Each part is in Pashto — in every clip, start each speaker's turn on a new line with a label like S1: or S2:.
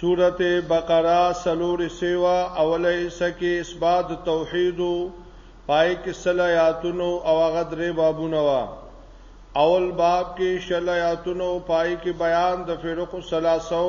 S1: سورت بقرہ سلور سیوا اولی سکی اثبات توحیدو پای کې صلیاتونو او هغه درې بابونه وا اول باب کې صلیاتونو پای کې بیان د فرق ثلاثو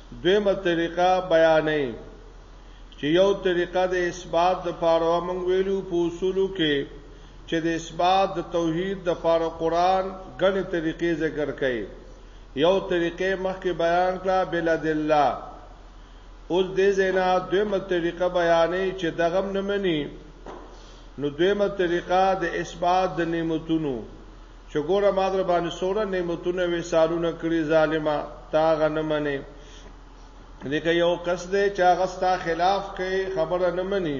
S1: دویمه طریقه بیانوي چې یو طریقه د اثبات د پاره موږ ویلو په اصولو کې چې د اثبات د توحید د پاره قران غني طریقې ذکر کړي یو طریقې مخکې بیان کړه بل دلله اوس دې زینا دویمه طریقه بیانې چې دغم نه مني نو دویمه طریقه د اثبات د نعمتونو چه ګوره ما در باندې څوره نعمتونه ویسارونه کړي ظالمه ته هغه نه منې لکه یو کس دی چې هغه ستا خلاف کوي خبره نه مني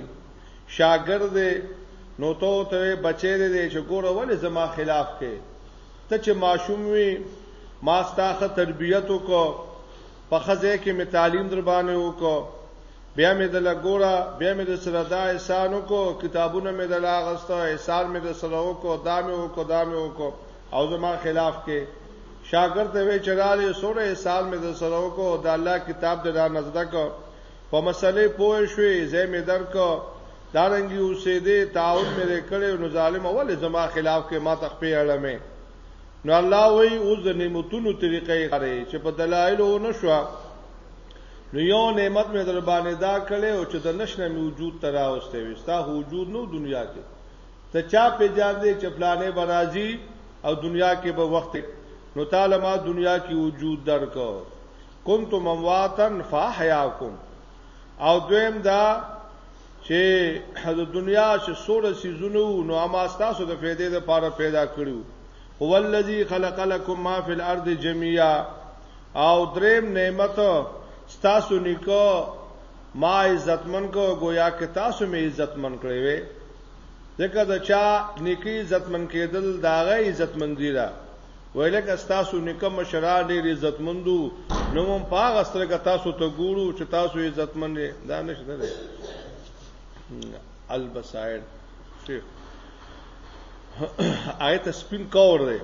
S1: شاګرد نو ته ته بچی دی چې ګوره ولې زما خلاف کې ته چې ماشوم وي ما ستاخه تربیت وکړ په خزه کې می تعلیم در باندې وکړو بیا می د لګورا بیا می د سره دا احسان وکړو کتابونه می د لاغسته احسان می د سره وکړو دا می وکړو دا می وکړو او زما خلاف کې شاګرد وی چراله سره احسان می د سره وکړو د الله کتاب د را نزده کو په مسلې پوه شوې زې می درکو دارنګي اوسې دې تعاون مې کړې نو ظالم اول زما خلاف کې ما تخپې اړمه نو الله وی او د نعمتونو طریقې غره چې په دلایل و نشو نو یو نعمت مې در باندې دا کړي او چې د نشنه مې وجود تراوسته وي ستا وجود نو دنیا کې ته چا په جان دې چې فلانه برازي او دنیا کې به وخت نو تعالی ما دنیا کې وجود درکو کنتم امواتن فاحیاکم او دویم دا چې د دنیا چې سوره سيزونو نو اما تاسو د فائدې لپاره پیدا کړو هو الذی خلق لكم ما فی الارض جميعا او دریم نعمت تاسو نیکو ما عزتمن کو گویا کې تاسو می عزتمن کړی وې ځکه دا چا نیکی عزتمن کېدل داغه عزتمن دی را ویلکه تاسو نیکه مشران ډیر عزتمندو نو مون پاغه سترګه تاسو ته ګورو چې تاسو عزتمن دي دا نشته ده البصائر شیخ آیت سپین کور دی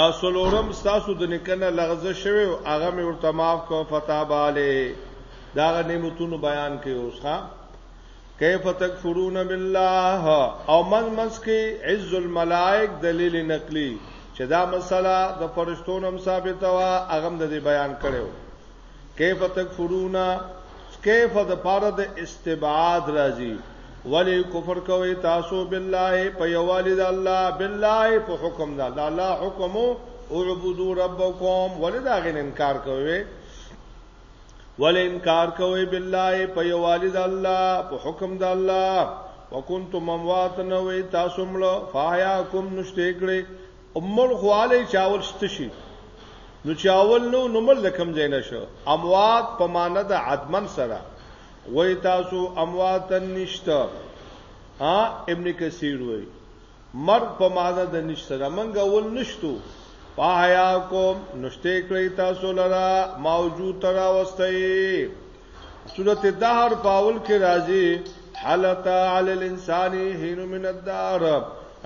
S1: اصلورم تاسو د نکنه لغزه شوی او هغه مې ورته معاف کو فتاباله دا غنیمتونو بیان کوي اوس ها کیف تکفرون بالله او من منس کې عز الملائک دلیل نقلی چې دا مسله د فرشتونو هم ثابته وا اغم د بیان کړو کیف تکفرون کیف د پاره د استبعاد راځي ولی کفر کوي تاسو بالله په یوالد الله بالله په حکم دا الله حکم او عبدو ربکم ولی دا غن انکار کوي ول انکار کوي بالله په یوالد الله په حکم د الله وکنتم اموات نه وي تاسو مړ فاحیاکم نشته کړي امر خواله چاول ستشي نو چاول نو نمل لکم زین شو اموات په معنی د عدمن سره وای تاسو امواتن نشته ها ابن کثیر وای مرګ په معنی د نشته ده منګه ول نشتو پایا کوم نشته کړی تاسو لرا موجود ترا واستای سورت دهر پاول کې راځي حالت علی الانسان هینو من الدار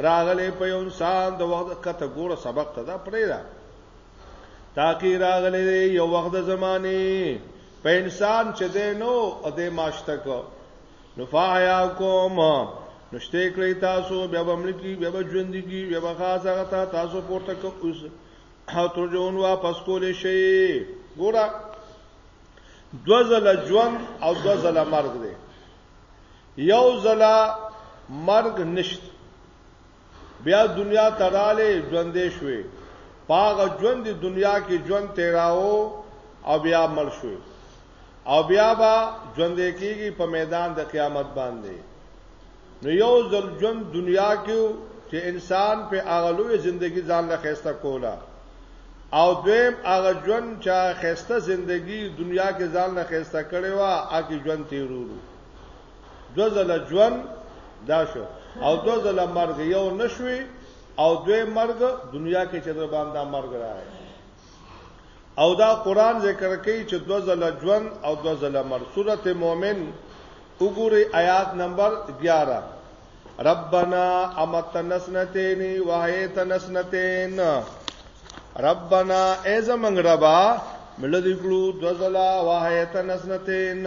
S1: راغله په یو انسان د وخت کته ګوره سبق ته دا پرې دا تاکي راغله یو وخت د زمانه په انسان چې دینو او د ماشته کو نفایا کوم نشته کړی تاسو بیا به ملکی بیا به ژوند کی بیا به خاص هغه تا تاسو پورته کو اوس او ترجون واپس کول شي ګورا دوزل ژوند او دوزل مرګ دی یو زلا مرګ نشته بیا دنیا تراله ژوندې شوې پاغه ژوند دی دنیا کې ژوند تیراو او بیا مل شوې او بیا با ژوندې کېږي په میدان د قیامت باندې نو یو ځل ژوند دنیا کې چې انسان په اغلوې ژوندۍ ځان له خسته کولا او دویم هغه ژوند چې خسته ژوندۍ دنیا کې ځان له خسته کړي وا هغه ژوند تیرولو دو ځله ژوند دا شو او دو ځله مرګ یو نشوي او دوی مرګ دنیا کې چې در باندې مرګ راغی او دا قران ذکر کوي چې دو ځله ژوند او دو ځله مرګ سورته مؤمن وګوري آیات نمبر 11 ربنا امتنا سنتين وهيتنا سنتين ربنا ای زمنګ ربا ملذ کړو دزلا واهیت نسنتین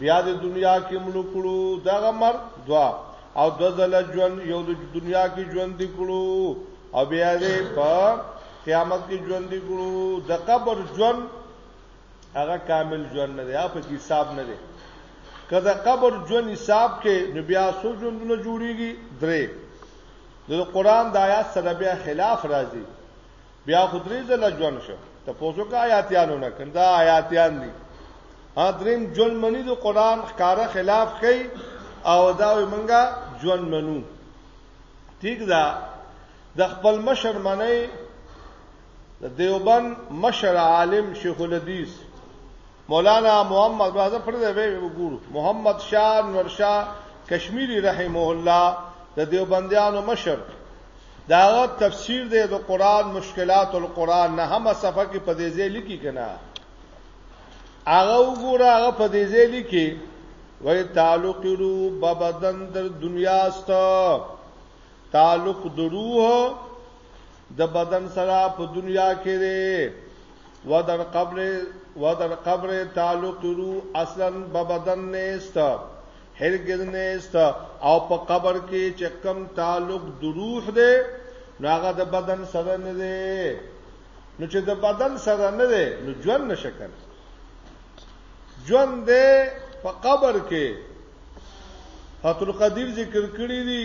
S1: بیا د دنیا کې مړو کړو دغه مر دوا او د ځل ژوند یو د دنیا کې ژوند دی کړو او بیا دې په قیامت کې ژوند دی کړو د قبر ژوند هغه کامل ژوند نه دی په حساب نه دی کله قبر ژوند حساب کې نو بیا سو ژوندونه جوړیږي درې د قران د آیات سره بیا خلاف راځي بیا خو درې ځله ژوند شو ته پوسو کا آیاتیانو نه کندا آیاتیان دي ها دریم ژوند منی د قران ښکارا خلاف کوي او دا وي منګه ژوند منو ٹھیک ده د خپل مشر منی د دیوبند مشر عالم شیخ الحدیث مولانا محمد بازه پر دې وګورو محمد شاه نور شاه کشمیری رحمه الله د دیوبندیانو مشر دا هغه تفسیر دی د قران مشکلات القران نه هم صفه کې په دې ځای لیکي کنه هغه وګوره هغه په دې ځای لیکي وای تعلق رو ببدن در دنیا است تعلق د روح د بدن سره په دنیا کې دی ودر قبر ودر قبر تعلق رو اصلا ببدن نیست هرګز نه است او په قبر کې چې کم تعلق د روح دی نو هغه د بدن سره نه دی نو چې د بدن سره نه دی نو ژوند نشه کوي ژوند دی په قبر کې فاتل قدیر ذکر کړی دی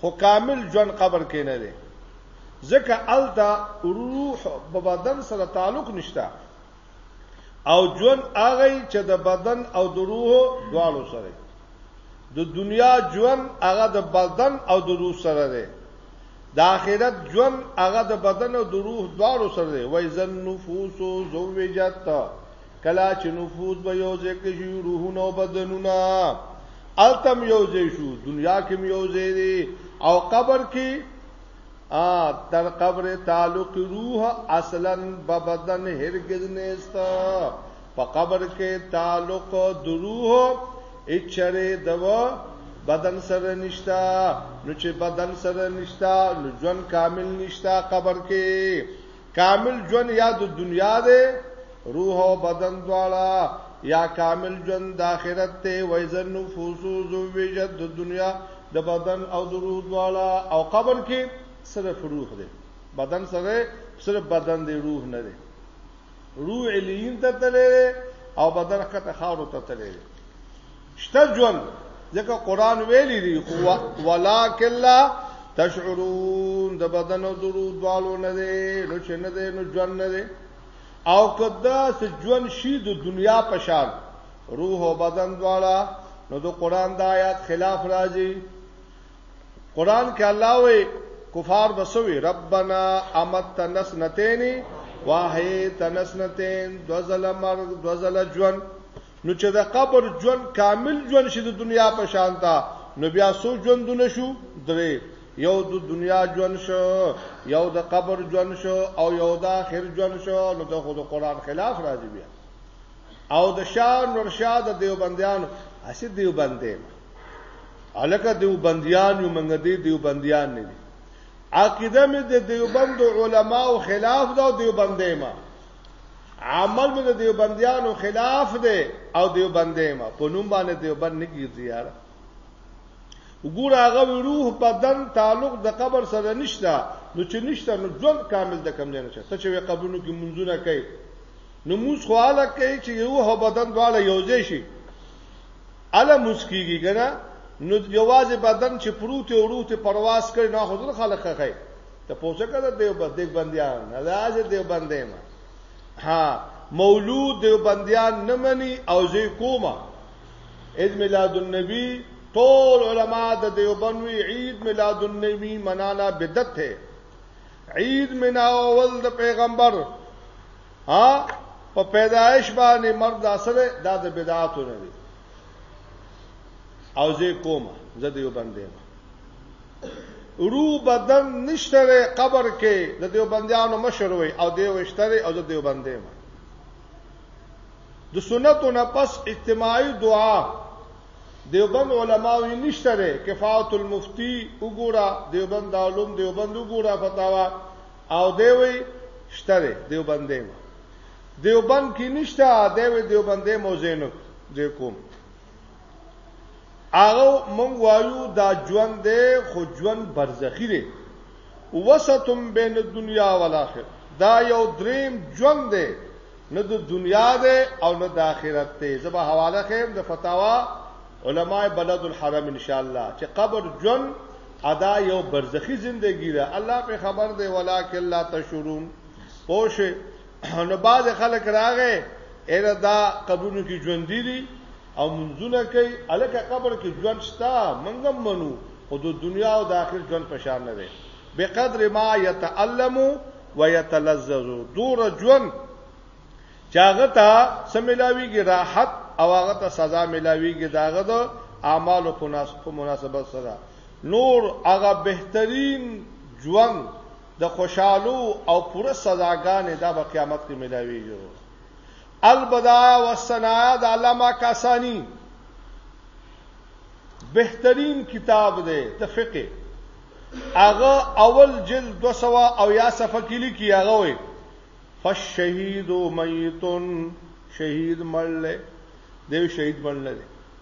S1: خو کامل ژوند قبر کې نه دی ځکه الته روح په بدن سره تعلق نشته او ژوند هغه چې د بدن او د روح دواړو سره د دنیا ژوند هغه د بدن او د روح سره دی د آخرت ژوند هغه د بدن او د روح دواړو سره دی وای زن نفوس زوجت کلا چې نفوس به یو ځای کې شي روحونه او بدنونه التم یو ځای شو دنیا کې یو ځای دی او قبر کې ا تر قبر تعلق روح اصلا به بدن هرگز نهستا په قبر کې تعلق د روح اچره دوا بدن سره نشتا نو چې بدن سره نشتا نو ژوند کامل نشتا قبر کې کامل ژوند یا د دنیا دی روح او بدن دواړه یا کامل ژوند د آخرت ته وایزن نفوس او وجد د دنیا د بدن او د روح دواړه او قبر کې صرف روح دی بدن سره صرف بدن دی روح نه دی روح الین ته تللی او بدن کته خاور ته تللی شته ژوند ځکه قران ویلي دی خو ولکن لا تشعرون د بدن او درو دوالو نه دی نو چې نه دی نو ژوند نه دی او کدا چې ژوند شي د دنیا په شان روح او بدن دواړه نو د قران د آیات خلاف راځي قران کې الله وی کفار بسوي ربنا امت نسنتين واحد نسنتين دوزل مرغ دوزل ژوند نو چې د قبر ژوند کامل ژوند شي د دنیا په شان تا نو بیا سو ژوندونه شو درې یو د دنیا ژوند شو یو د قبر ژوند شو او یو د آخر ژوند شو نو د خود قرآن خلاف راځي بیا او د شاه نورشاد دیوبندیان اسی دیوبندې الکه دیوبندیان یو منګه دی دیوبندیان نه دي عقیده مې د دیوبند علماو خلاف دا دیوبندې ما عمل مې د دیوبندیانو خلاف دی او دیوبندې ما په نوم باندې دیوبند نه کیږي یار وګور هغه روح بدن تعلق د قبر سره نشته نو چې نشته نو ژوند کامل د کم نه نشته ته چې قبرونو کې منځونه کوي نو موږ خواله کوي چې روح او بدن دواړه یوځای شي اله مسکیږي کنه نو یوازې بدن چې پروت او روح ته پرواز کوي نه خو خلک خخې ته پوښتنه کړه دیوبند دیوبندیان نه راځي دیوبندې ما ها مولود دیوبندیان نه مني او زی کومه اذ میلاد النبی ټول علما د دیوبند وی عید میلاد النبی منانا بدعت ہے عید مناول د پیغمبر ها په پیدایش باندې مرد اصله دا د بدعاتو نه دي او زه کومه زه دیوبند یم روح بدن نشته قبر کې د دیوبندیانو مشر وي او دیو اشتره او د دیوبندې ما د سنتو نه پس اجتماعي دعا دیوبند علماو یې نشته کفایت المفتی وګوره دیوبند علوم دیوبند وګوره فتاوا او دیوي شتره دیوبندې ما دیوبند کې نشته دیوي دیوبندې موزینو د کوم هغه مونږ وایو دا ژوند دی خو ژوند برزخی دی وسطم بین الدنیا والآخرت دا یو دریم ژوند دی نه د دنیا دی او نه د آخرت دی زبا حواله خیم د فتاوا علماء بلد الحرم ان شاء الله چې قبر ژوند ادا یو برزخی زندگی ده الله په خبر دی ولکه لا تشورون پوشه نو باز خلک راغې اېره دا قبرونو کې ژوند دي او منځونه کوي الکه قبر کې ژوند شتا منګم منو خو د دنیا او د آخر ژوند په شان نه دی به قدر ما يتعلم ويتلذذ دور ژوند چاغه تا سملاویږي راحت او هغه ته سزا ملاویږي داغه د اعمالو په مناسبت سره نور هغه بهترین ژوند د خوشالو او پوره سزاګانې دا په قیامت کې ملاویږي البدایا والصنایا د علامه کاسانی بهترین کتاب دی د فقه هغه اول جلد 200 او یا صفحه کې لیکي هغه وي فالشهید میتون شهید مړل دی شهید مړل دی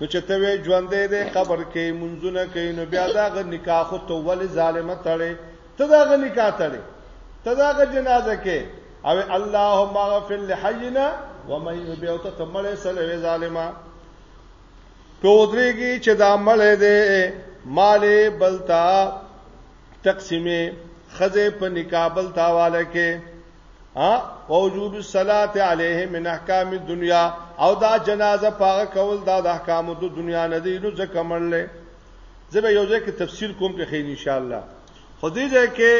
S1: نو چې ته وې ژوندې دې قبر کې منځونه کوي نو بیا دا غ نکاح خو ته ول ظالمه تړې ته دا غ نکاح تړې ته دا غ جنازه کې او اللهم اغفر لحینا ومن یبیو ته تمړې سره وې ظالمه پودریږي چې دا مړې دې مالې بلتا تقسیمه خزه په نکابل تاواله کې ها وجوب الصلاه علیه من احکام الدنیا او دا جنازه پاغه کول دا د احکام د دنیا نه دی نو ځکه منلې زه به یو ځای کې تفصیل کوم په خیر ان شاء الله خو دې ځای کې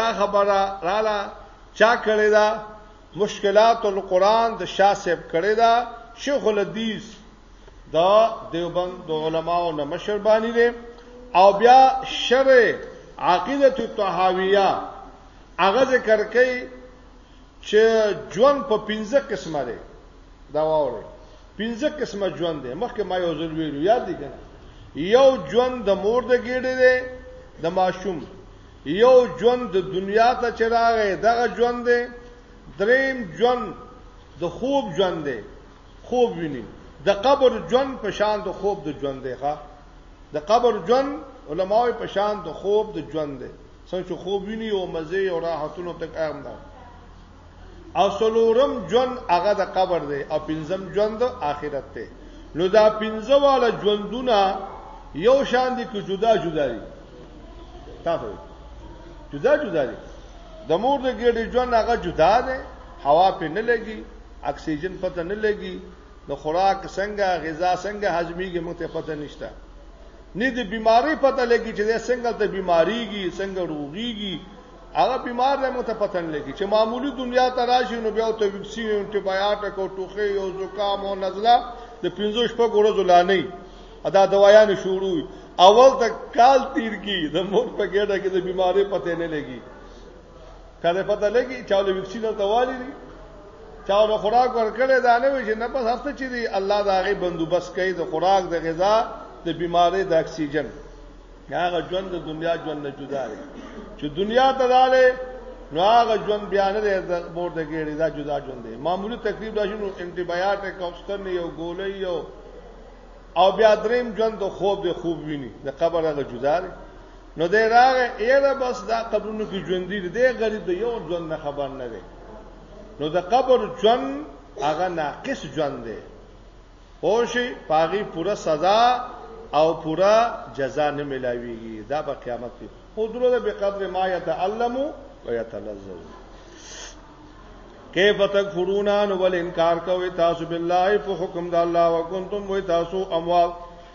S1: دا خبره رااله چا کړی دا مشکلات القرآن د شاسب کړی دا شیخ الحدیث دا دیوبند د علماو نه مشر باندې دی او بیا شر عقیده الطحاویہ هغه ذکر کوي چې ژوند په پنځه قسمه دی دا واوري پنځه قسمه ژوند دی مخکې ما یو ځل ویلو یاد دي کنه یو ژوند د مور د ګېډې دی د ماشوم یو ژوند د دنیا ته چراغه دغه ژوند دی دریم ژوند د خوب ژوند دی خوب ویني د قبر ژوند په شان د خوب د ژوند دی ښا د قبر ژوند علماوی په شان د خوب د ژوند دی څنګه چې خوب ویني او مزه او راحتونو تک اهم ده او سلورم ژوند هغه د قبر دی او پنځم ژوند د آخرت دی نو دا پنځه والا ژوندونه یو شان دي که جدا جدا دي تاسو جدا جدا دي د مور د ګډې ژوند هغه جدا دی هوا په نه لګي اکسیجن پته نه لګي نو خوراک څنګه غذا څنګه هضميږي موږ ته پته نشته نه د بیماری پته لګي چې څنګه ته بیماریږي څنګه روغيږي هغه بیمار نه موږ ته پته نه لګي چې معمولی دنیا ته راشي نو بیا ته وکسین انټي بایوټیک او ټوخي او زکام او نزله د 15 شپږ ورځې لا نه ادا دوايان شروع اول ته کال تیر کی د موږ په ګډه کې د بیماری پته نه لګي کله پته لګي چې له وکسین ته والی دي چا له خوراک ورکړې دا نه وي چې نه بس هفته چې دی الله دا غي بندوبست کوي د خوراک د غذا د بیماری د اکسیجن هغه ژوند د دنیا ژوند نه جدا دی چې دنیا ته لاله نو هغه ژوند بیا نه د مور د ګېړې دا جدا ژوند دی معمولی تکلیف دا شنو انټي بایوټیک او ستن یو ګولې یو او بیا دریم ژوند د خوب د خوب ویني د قبر هغه جدا دی نو دی راغی یره بس دا قبرونو کې ژوندې دي دی غریب دی یو ژوند نه خبر نه دی نو د قبر ژوند هغه ناقص ژوند دی پوشي پاغي پوره سزا او پوره جزا نه ملاويږي دا په قیامت کې خو درو به قدر ما يتعلم و يتلذذ کیف تکفرون ان ول انکار کوي تاسو بالله په حکم د الله وکنتم وای تاسو اموات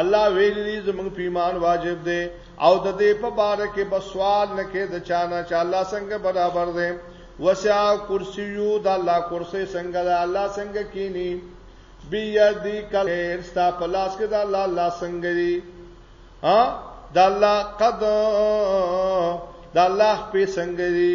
S1: الله ویلی زموږ په ایمان واجب دی او د دې په بار کې بسوال نه کې د چانه چې الله څنګه برابر دی وسع کرسیو د الله کرسی څنګه د الله څنګه کینی بیادی کلیر ستا په لاس کې د الله الله څنګه دی ها د الله قد د الله په څنګه دی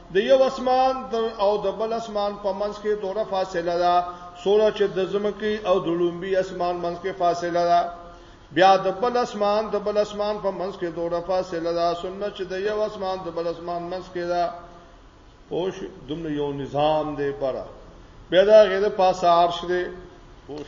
S1: د یو اسمان تر او د بل اسمان په منځ کې دوره فاصله ده سوره چې د زمکی او د لومبي اسمان منځ کې فاصله ده بیا د بل اسمان د بل اسمان په منځ کې دوره فاصله ده سنت چې د یو اسمان د بل اسمان منځ کې ده پوش دومره یو نظام دی برا بیا دا غیر پاسه عرش دی پوش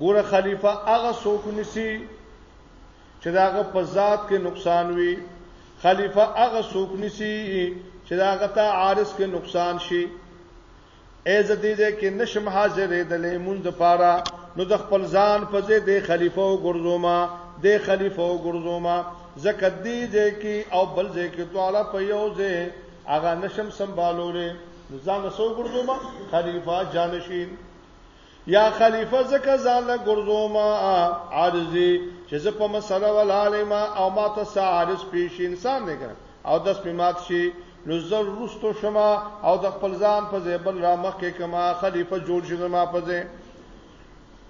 S1: ګوره خلیفہ هغه څوک نسی چې داغه په ذات کې نقصان وي خلیفہ هغه څوک نسی چې داغه ته عارض کې نقصان شي ایز دې دې کې نشم حاضرې د لیمون د پاره نو د خپل ځان په ځې د خلیفہ او ګرځوما د خلیفہ او ګرځوما زکه دې دې کې او بل دې کې تعالی په یو ځې هغه نشم سنبالولې ځان سو ګرځوما خلیفہ جانشین یا خلیفه زکه ځان له ګرځوم عارضی چې زه په مسله ولاله ما او ما ته سارس پیش انسان نه کړ او داس په مات شي نو زر رستو شما او د خپل ځان په زیبل را مخ کې کما خلیفه جوړ شي ما په ځای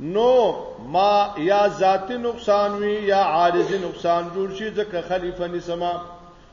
S1: نو ما یا ذاتی نقصان وی یا عارضی نقصان جوړ شي ځکه خلیفہ نسما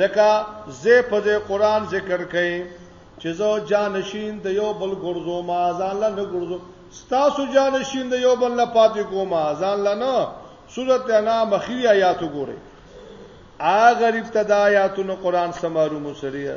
S1: لکه زه په دې قران ذکر کړي چې زه جانشین د یو بل ګرځو ما ځان له نه ګرځو ستاسو جانشین د یو بل نه پاتې کوم ځان له نه سورت انام اخیری آیات وګورئ آ غریب ته د آیاتونو قران سمارو مسریه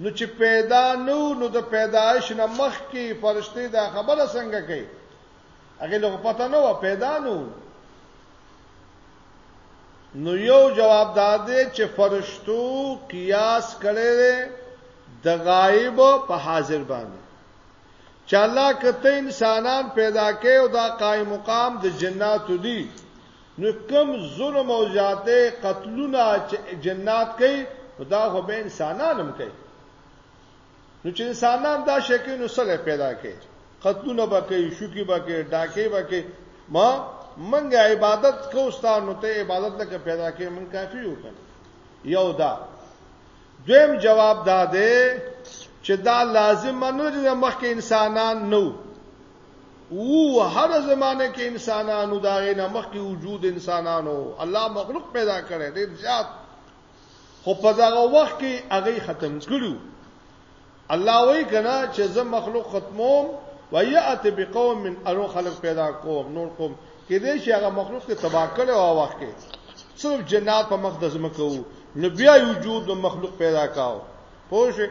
S1: نو چې پیدا نه و، نو د پیدایش نه مخکې فرشتې دا خبره څنګه کوي؟ هغې له خو پته نه وه، پیدا نه و. نو یو جواب دا دی چې فرشتو قیاس کړی دی د غایب په حاضر باندې. چې الله که ته انسانان پیدا کوې او دا قایم مقام د جناتو دي، نو کوم ظلم او زیاته قتلونه چې جنات کوي نو دا خو به انسانان هم کوي نو چې انسانان دا شکه نو سره پیدا کوي قتلونه به کوي شوکی به کوي ډاکې به کوي ما منګه عبادت کوستا نو ته عبادت لکه پیدا کوي من کافی یو کنه یو دا دویم جواب دا دی چې دا لازم منو چې مخکې انسانان نو او هر زمانه کې انسانانو دا غي نه مخکې وجود انسانانو الله مخلوق پیدا کړي ډېر زیات خو په دا وخت کې هغه ختم کړو الله وایي کنا چې زه مخلوق ختموم ويات بقوم من انو خلق پیدا کوم نور کوم کې دې چې هغه مخلوق ته تباہ کړي او وخت کې صرف جنات په مقدس مکو نو بیا وجود مخلوق پیدا کاو پوه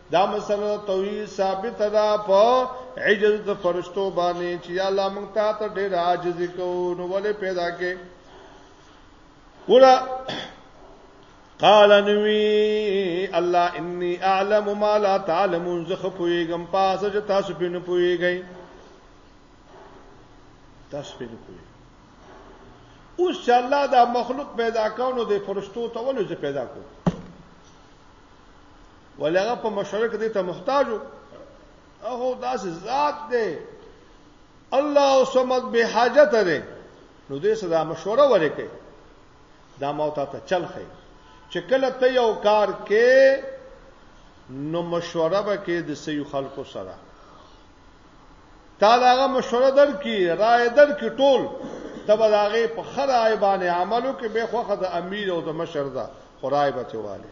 S1: دا مسله توحید ثابت ده په عجز د فرشتو باندې چې الله مونږ ته ته ډېر عاجز کو نو ولې پیدا کې ورا قال نوی الله انی اعلم ما لا تعلمون زخ پویګم پاسه چې تاسو په نه پویګی تاسو په نه پویګی اوس چې الله دا مخلوق پیدا کاونو د فرشتو ته ولې پیدا کړو ولغه په مشرک دې ته محتاج او داس ذات دې الله او سمد به حاجت دې نو دې صدا مشوره ورکې دا موت ته چلخې چې کله ته یو کار کې نو مشوره به کې د سې خلکو سره تعالی هغه مشوره در کی رائے در کی ټول تب هغه په خره ایبانه عملو کې به خوخه د امیر او د مشر دا خدای به چواله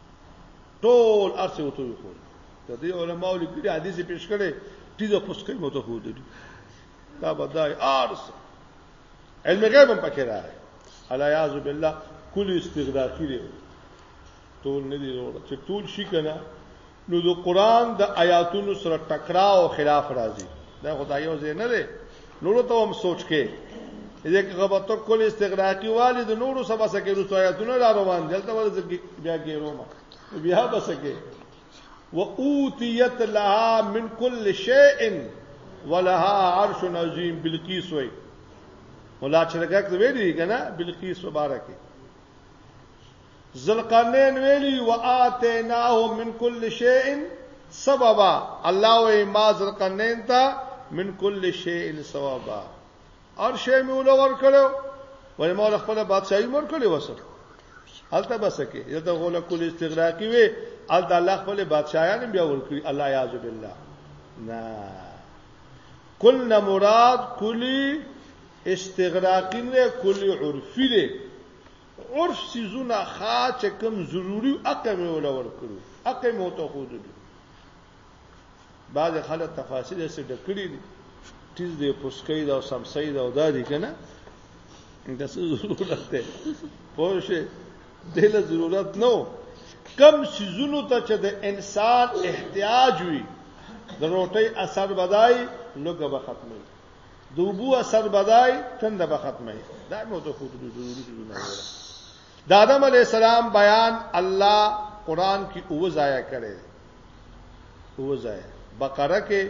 S1: ټول ارسه وته وي خو ته دې علماء لیکلي حدیث پیش کړي دې په سکه مو ته خو دې دا بدای ارس علم غیب هم پکې راغی الا یاذ بالله کل استغراقی دی ټول نه دی جوړ چې ټول شي کنه نو د قران د آیاتونو سره ټکراو او خلاف راځي دا خدای یو ځای نه دی نورو ته هم سوچ کې دې کې غبطو کول استغراقي والي د نورو سبا سکه رسو آیاتونه را روان دي تل ورځ بیا ګیرو ما بیا بسکه و اوتیت لها من کل شیء ولها عرش عظیم بلقیس وای مولا چرګک ویلي کنه بلقیس مبارکه ذوالقرنین ویلی واتیناه من کل شیء سببا الله و ما ذوالقرنین ته من کل شیء سببا هر شی مې ولور کړو وای مور خپل بادشاہي مور کړی وسه الته بس کې یو د غول کول استغراقي وي ال د الله خپل بادشاہان بیا ورکړي الله یعذ بالله نا کل نه مراد کلی استغراقی نه کلی عرفی دی عرف سیزونه خا چې کوم ضروری اقه مې ولا ورکړو اقه مو ته خو دي بعض خلک تفاصیل سره ډکړي دي تیز دی پسکې دا او سمسې دا او دا دي کنه د څه ضرورت ده پوه شئ دله ضرورت نو کم سيزونو ته چې د انسان احتیاج وي د روټي اثر بدای لوګه به ختمي د وبو اثر بدای تند به ختمه دا نو ته خو دې ضروري دي نه وره د آدم علی السلام بیان الله قران کې او ضایع کړي او ضایع بقره کې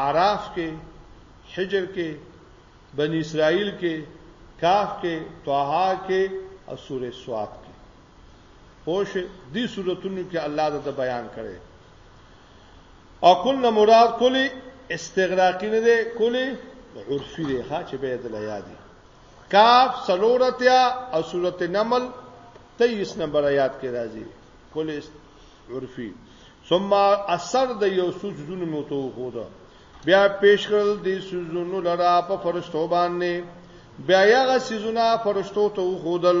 S1: اعراف کې حجر کې بنی اسرائیل کې کاف کې طه کې او سوره سواد کې پوش دي سورتونو کې الله د بیان کړي او کل نه مراد کلی استغراقی نه دی کلی عرفی دی ها چې به د لیا دی کاف سلورتیا او سورت نمل 23 نمبر آیات کې راځي کلی عرفی ثم اثر د یو سوچ زونه مو تو خو ده بیا پیش کړل دي سوزونو لرا په فرشتو باندې بیا هغه سيزونه فرشتو ته خودل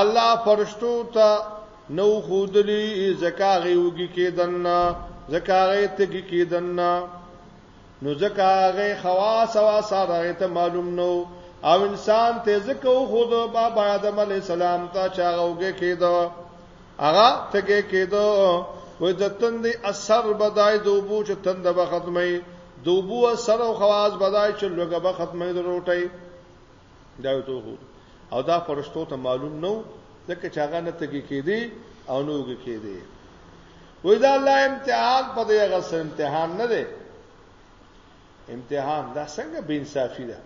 S1: الله فرشتو ته نو خودلی زکاغی وګی کېدن زکاغی تګی کېدن نو زکاغی خواص او آثار هغه ته معلوم نو او انسان ته زکو خود بابا آدم علی السلام ته چاغوګه کېدو هغه تګه کېدو وې د تندې اثر بدای دوبو چې تند به ختمه دوبو اثر او خواص بدای چې لوګه به ختمه د روټي دا یو ته وو او دا فرشتو ته معلوم نو ځکه چې هغه نه تګی کېدی او نو وګی کېدی وې دا الله امتحان په دې هغه سره امتحان نه دی امتحان دا څنګه بے انصافی ده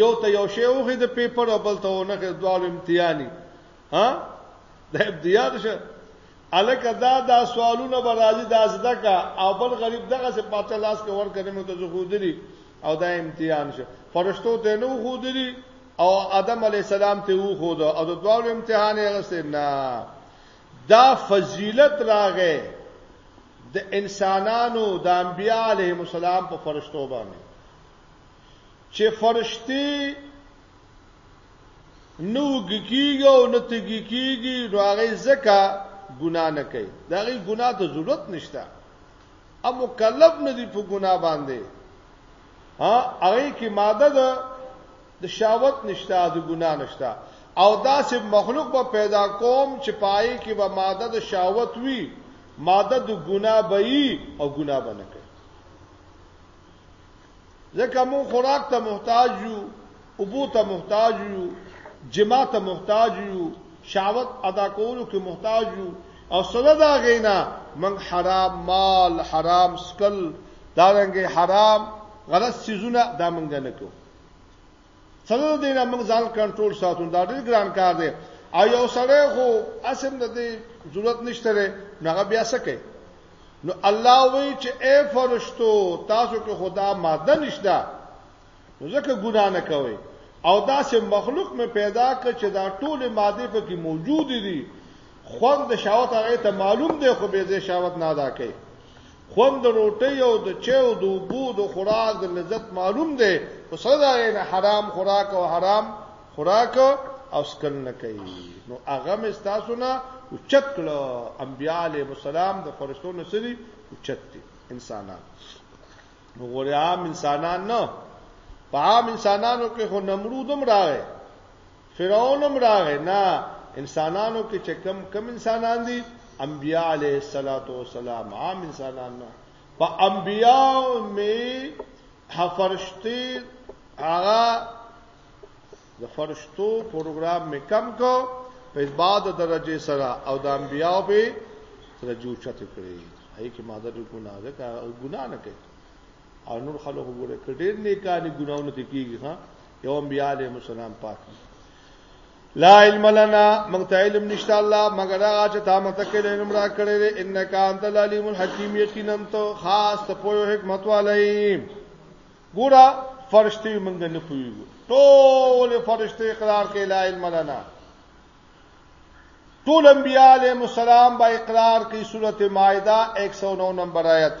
S1: یو ته یو شی اوخه د پیپر او بل ته نه کې دوه امتحاني ها د ابتیاد شه الک دا دا سوالونه به راځي دا زده کا او بل غریب دغه څه پاته لاس کې ور کړی مو ته زه خو دلی او دا امتحان شه فرشتو ته نو خو دلی او ادم علی السلام ته وو خو دا او د دوه امتحان یې غسه نه دا فضیلت راغې د انسانانو د انبیاء علیهم السلام په فرشتو باندې چې فرشتي نه وګکیږي او نه تګی کیږي نو هغه زکه ګنا نه کوي دا غي ګنا ته ضرورت نشته ا مکلف نه دی په ګنا باندې ها هغه کې ماده ده د شاوت نشته د ګنا نشته او دا چې مخلوق به پیدا کوم چې پای کې به ماده د شاوت وي ماده د ګنا به او ګنا به نه کوي ځکه مو خوراک ته محتاج یو ابو ته محتاج یو جما ته محتاج یو شاوت ادا کولو کې محتاج یو او سره دا غینا من حرام مال حرام سکل دارنګ حرام غلط سيزونه دا منګ نه کو څلور دینه موږ ځان کنټرول ساتو دا ډېر ګران کار دی او یو سره خو اسم د دې ضرورت نشته لري هغه بیا څه کوي نو الله وی چې اے فرشتو تاسو کې خدا ماده نشته نو ځکه ګنا نه کوي او دا سه مخلوق مې پیدا کړ چې دا ټول ماده په کې موجود دي خوند د شاوت هغه ته معلوم دی خو به دې شاوت نه ادا کوي خوند د روټۍ او د چای او د اوبو د خوراک د لذت معلوم دی خو سره دا غي نه حرام خوراک او حرام خوراک او سکل نه کوي نو هغه مستاسو نه او چکلو انبیاء علیه السلام د فرشتو نه سری او چتي انسانان نو غوړي عام انسانان نه په عام انسانانو کې خو نمرود هم راغی فرعون هم راغی نه انسانانو کې چې کم کم انسانان دي انبیاء علیه الصلاۃ والسلام عام انسانان نه په انبیاء می حفرشتي هغه د فرشتو پروګرام می کم کو په بعد درجه سره او د انبیاء په درجه چت کړی هي کې ماده ګناه ده او ګناه نه کوي او نور خلک وګوره کډیر نه کاری ګناونه ته کیږي ها یو انبیاء علیه السلام پاک لا علم لنا مغتا علم نشتا الله مگر هغه چې تا مت کړي علم را کړي انک انت العلیم الحکیم یقینا ته خاص ته پوهه حکمت والای ګورا فرشتي مونږ نه پویو ټول فرشتي اقرار کوي لا علم لنا ټول انبیاء علیهم السلام با اقرار کوي سورته مائده 109 نمبر آیت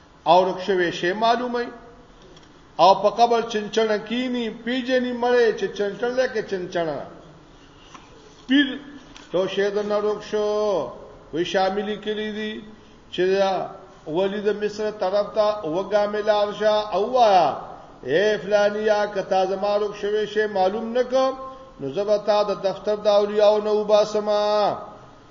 S1: او ورک شوی شی معلومي او په قبر چنچنه کینی پیجنی مړی چې چنچنه ده کې چنچنه پیر تو شهید نه ورک شو وی شاملی کړی دي چې ولید مصر طرف ته وګامل ارشا او وایا اے فلانیا کتا زما ورک شوی شی معلوم نکم نو زبتا د دفتر دا اولیاء نو باسما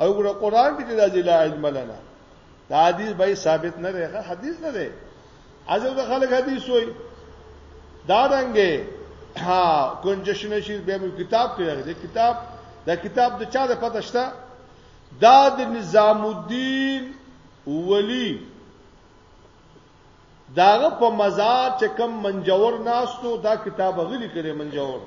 S1: او ګره قران کې چې دا جلا علم لنا دا حدیث به ثابت نه دی حدیث نه دی ازو د خلک حدیث وای دا رنګه ها کنجشن شي به کتاب کې راغلی کتاب دا کتاب د چا د پته شته دا د نظام الدین ولی داغه په مزار چې کم منجور ناستو دا کتاب غلی کړي منجور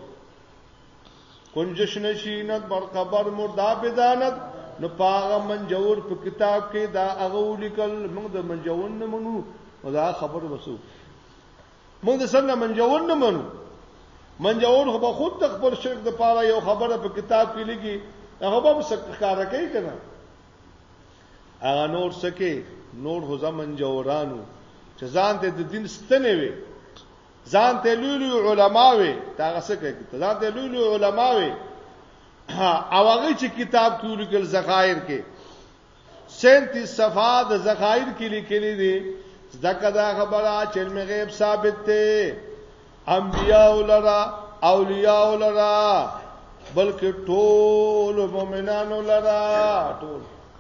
S1: کنجش نشینت بر قبر مردا بدانت نو پاغه منجور په کتاب کې دا هغه ولیکل موږ د منجور نه منو او دا خبر وسو موږ د سره منجور نه منو منجور خو به خود د خپل شرک د پاره یو خبره په کتاب کې لګي هغه به سکاره کوي کنه هغه نور سکه نور هو زمنجورانو چې ځان ته د دین ستنه وي ځان ته لوی لوی علما وي دا غسه کوي ځان ته لوی لوی علما وي او هغه چې کتاب کې لیکل زخایر کې 37 صفه د زخایر کې لیکل دي ځکه دا خبره چې علم غیب ثابت دی انبیاء لرا اولیاء لرا بلکې ټول مؤمنانو لرا ټول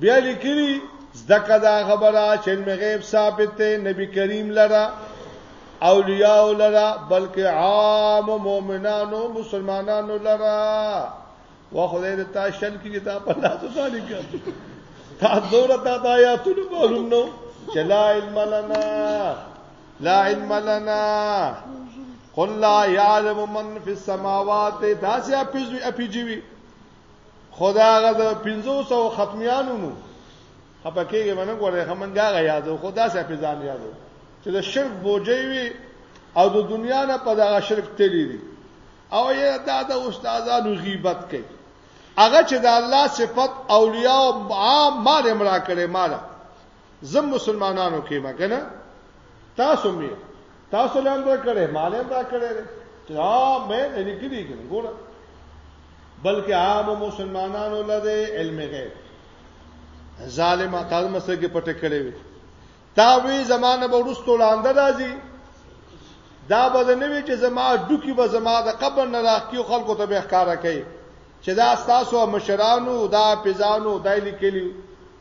S1: بیا لیکلی زدکه دا خبره چې علم غیب ثابت دی نبی کریم لره اولیاء لره بلکې عام مؤمنانو مسلمانانو لره وا خدای دې تا شل کې تا په لاس باندې کړ تا زور تا دا یا ټول معلوم نو چلا علم لنا لا علم لنا قل لا يعلم من في السماوات دا سي اپیجوي خدا هغه د 500 ختمیانو نو خپکیږي باندې ګورې خمنګا غیادو خدا سه په ځان یادو چې د شرک بوجي وي او د دنیا نه په دغه شرک تللی دي او یا دا د استادانو غیبت کوي هغه چې د الله صفت اولیاء او عام مال امرا کړي مال زم مسلمانانو کې مګنه تاسو مې تاسو لاندې را کړې مالې را کړې دا مې نه نکړي ګوره بلکې عام مسلمانانو لده علم غیب ظالم تاسو مسله کې پټ کړې وي تا وی زمانه به ورستو لاندې راځي دا به نه وی چې زما ډوکی به زما د قبر نه راخیو خلکو ته به ښکارا کوي چې دا تاسو مشرانو دا پیزانو دایلی کلیو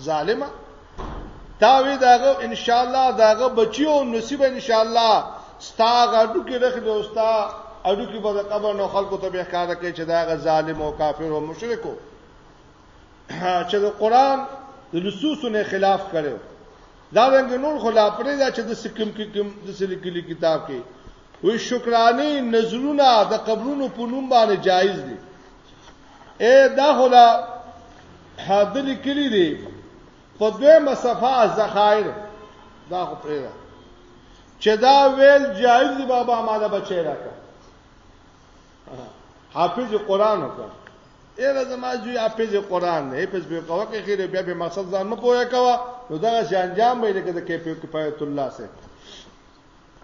S1: ظالما تا وی داغه ان شاء الله داغه بچیو نصیب ان شاء الله ستا غاډو کې رخلې او ستا اډو کې به قبر نو خلکو ته به ښکارا کوي چې داغه ظالم او کافر او مشرکو چې د قران د لصوصونو خلاف کړو دا رنګ نور خلا پرې دا چې د سکم کې کوم د سلیکلي کتاب کې وی شکرانه نظرونه د قبرونو په نوم باندې جایز دي اے دا خدا حاضر کړی دی په دوه مصفه ذخائر دا خو پرې ده چې دا ویل جایز دی بابا مالا بچی راکا حافظ قرآن وکړه ایره زما جوی حافظ قرآن نه حافظ به کوه کې خیر بیا به مقصد ځان نه پوهه کوه نو دا چې انجام به لکه د کې په کفایت الله سره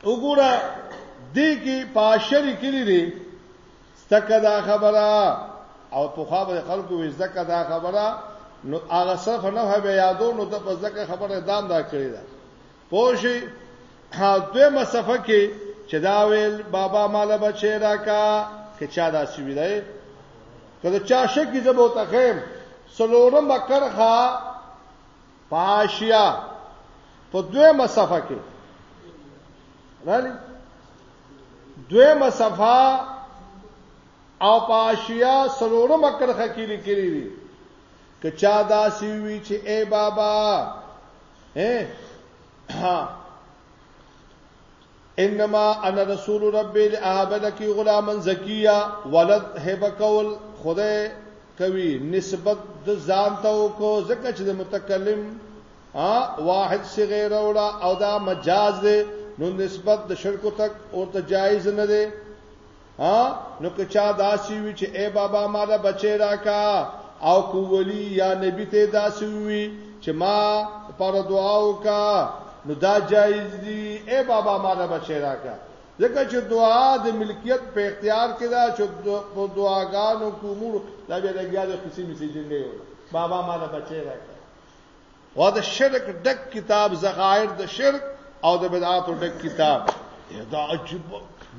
S1: وګوره دې کې پاشری کړی دی ځکه دا خبره او تو خو به خلکو وې ځکه دا خبره نو هغه صرف نه هبه یادو نو ته په ځکه خبره دام دا کړی دا پوشي ها دوه مسافه کې چې دا ویل بابا مال بچی راکا که چا دا سی ویلای کله چا شک یې زبو ته خیم سلورم بکرخه پاشیا په دوه مسافه کې رالی دویمه صفه او پاشیا سلورم کرخه کې لیکلي دي که چا دا سی وی چې اے بابا اے انما انا رسول ربی لعابدک غلاما زکیا ولد هبه کول خدای کوي نسبت د ځان ته او کو زکه چې د متکلم ا واحد صغیر اولا او دا مجاز دی نو نسبت د شرکو تک او ته جایز نه دی ها نو که چا داسي وی چې اے بابا ما دا بچی راکا او کو ولی یا نبی ته داسي وی چې ما پر دعا وکا نو دا جایز دی اے بابا ما دا بچی راکا ځکه چې دعا د ملکیت په اختیار کې ده چې په دعاګانو کومو دا به لګیا د قسم سي جنې وي بابا ما دا بچی راکړه او د شرک ډک کتاب زخائر د شرک او د بدعات ډک کتاب دا عجیب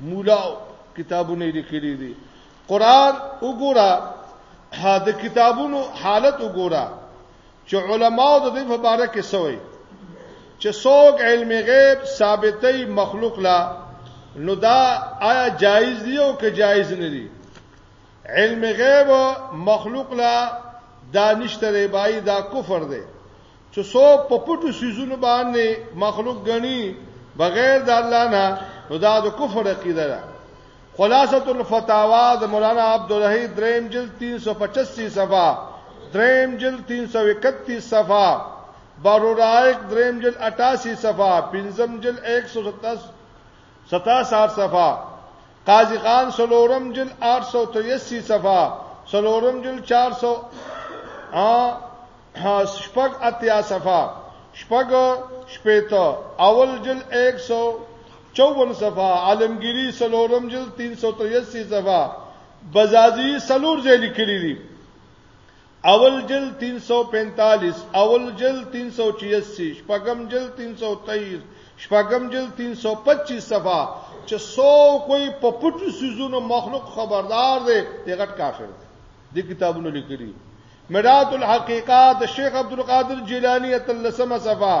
S1: مولا کتابونه لیکلي دي قران وګوره د کتابونو حالت وګوره چې علماو د دې په اړه کې سوې چې څوک علم غیب ثابتې مخلوق لا نو دا آیا جایز دی او که جایز نه دی علم غیب مخلوق لا دا نشته دی بای دا کفر دی چې سو په پټو سيزونو باندې مخلوق غني بغیر د الله نه نو دا د کفر عقیده ده خلاصه الفتاوا د مولانا عبدالرحی دریم جلد 385 صفحه دریم جلد 331 صفحه بارورائق دریم جلد 88 صفحه پنځم جلد 167 ستا سار صفا قاضی خان سلورم جل 883 صفه سلورم جل 400 ا شپږ اتیا صفه شپږ شپېته اول جل 154 صفه عالمگیری سلورم جل 383 صفه بزازی سلور ځای لیکلی دي اول جلد تین سو پینتالیس، اول جلد تین سو چیاسی، شپږم جلد تین سو تئیس، شپږم جلد تین سو پچیس صفحه چې څوک وي په پټو سيزونو مخلوق خبردار دی دی غټ کافر دی د کتابونو لیکلي مرات الحقیقات شیخ عبدالقادر جیلانی اتلسمه صفحه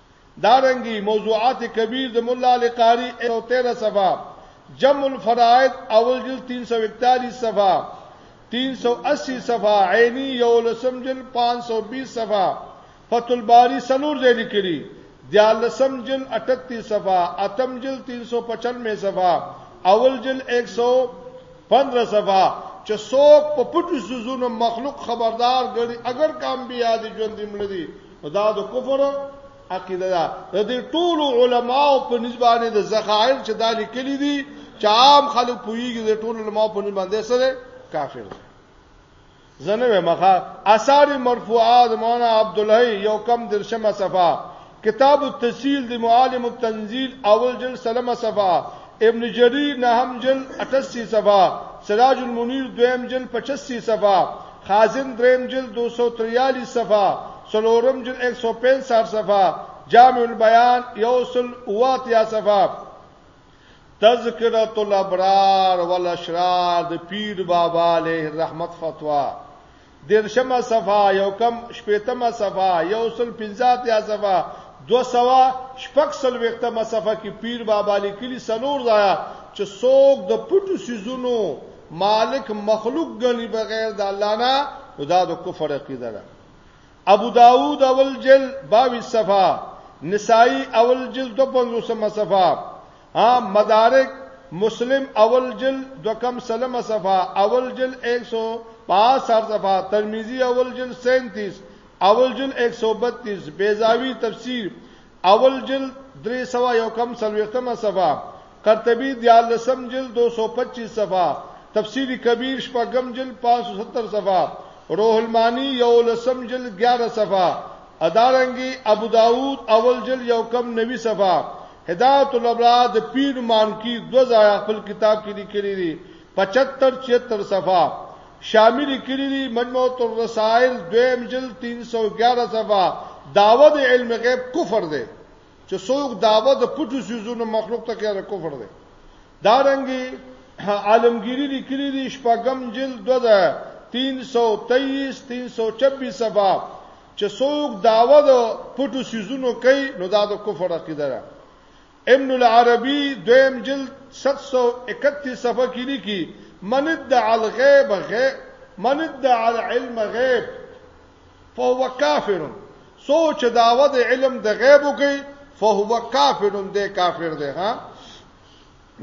S1: دارنګي موضوعات کبیر د مولا علی قاری 113 صفحه جمع الفرائض اول جلد 341 صفحه 380 صفحه عینی یو لسم جلد 520 صفحه فتح الباری سلور ځای لیکلی دیا لسم جلد 38 صفحه اتم جلد 395 صفحه اول جلد 115 صفحه چې څوک په پټو سوزونو مخلوق خبردار غړي اگر کام بیا دي ژوند مړ دي دا د کفر عقیده ده د دې ټول علماو په نسبانه د زخائر چې دا لیکلي دي چې عام خلک پویږي د ټول علماو په نسبانه سره کافر دي زنه مخه اثار مرفوعات مولانا عبد الله یو کم درشمه صفه کتاب التسهیل د معالم التنزیل اول جلد سلمه صفه ابن جریر نهم جلد 88 صفه سراج المنیر دویم جلد 85 صفه خازن دریم جلد 243 صفحه سلورم جلد 165 صفحه جامع البیان یوصل اوات یا صفحه تذکرۃ الابرار والاشرار د پیر بابا علیه الرحمت فتوا درشمه صفه یو کم شپیتمه صفه یو سل پنځات یا صفه دو سوا شپک سل وختمه صفه کې پیر بابا لیکلی سلور ځایا چې څوک د پټو سيزونو مالک مخلوق غني بغیر د الله نه نو دا د کفر عقیده ده ابو داوود اول جل 22 صفه نسائی اول جل 250 صفه ها مدارک مسلم اول جل دوکم سلم صفه اول جل 105 صفه ترمذی اول جل 37 اول جل 132 بیزاوی تفسیر اول جلد 300 یو کم سلوختمه صفه قرطبی دیال لسم جلد 225 صفه تفسیر کبیر شپږم جلد 570 صفه روح المانی یو لسم جلد 11 صفه ادارنګي ابو داود اول جلد یو کم 90 صفه هدایت الابرا د پیر مانکی دو ځای خپل کتاب کې لیکلي دي 75 76 صفه شامی لیکلی دی مجموعه الرسائل دویم جل 311 صفحه داوه د علم غیب کفر دی چې څوک داوه د پټو سيزونو مخلوق ته کوي کفر دی دا رنګي عالمگیری لیکلی دی شپږم جل 2323 326 صفحه چې څوک داوه د پټو سيزونو کوي نو دا د کفر عقیده ده ابن العربی دویم جلد 731 صفحه کې لیکي من ادعى الغيب غيب من ادعى العلم غيب فهو کافر سوچ داوه د علم د غیب کوي فهو کافر دی کافر دی ها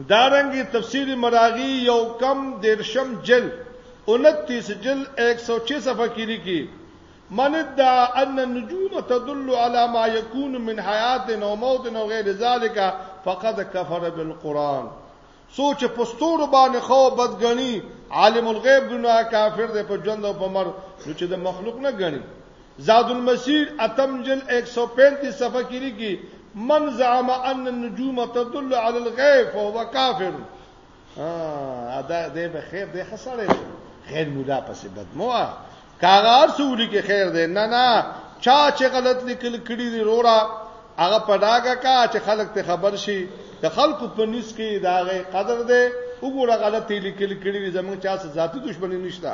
S1: دارنګي تفسیر مراغي یو کم دیرشم جل 29 جل 106 صفحه کې لیکي من ادعا ان النجوم تدل علی ما یکون من حیات او موت او غیر ذالک فقد کفر بالقران سوچ په ستورو باندې خو بدګنی عالم الغیب ګنا کافر دی په ژوند او په مر نو چې د مخلوق نه غني زاد المسیر اتم جل 135 صفحه کې لري من زعم ان النجوم تدل على الغيب فهو كافر اه دا دې به خیر دې خسرې خیر مولا پسې بدموه کاغار سولي کې خیر دی نه نه چا چې غلط لیکل کړی دی رورا هغه پډاګه کا چې خلک ته خبر شي د خلکو په نس کې داغه قدر دی وګوره غلط لیکل کړی دی زمونږ چا سره ذاتی دښمنی نشته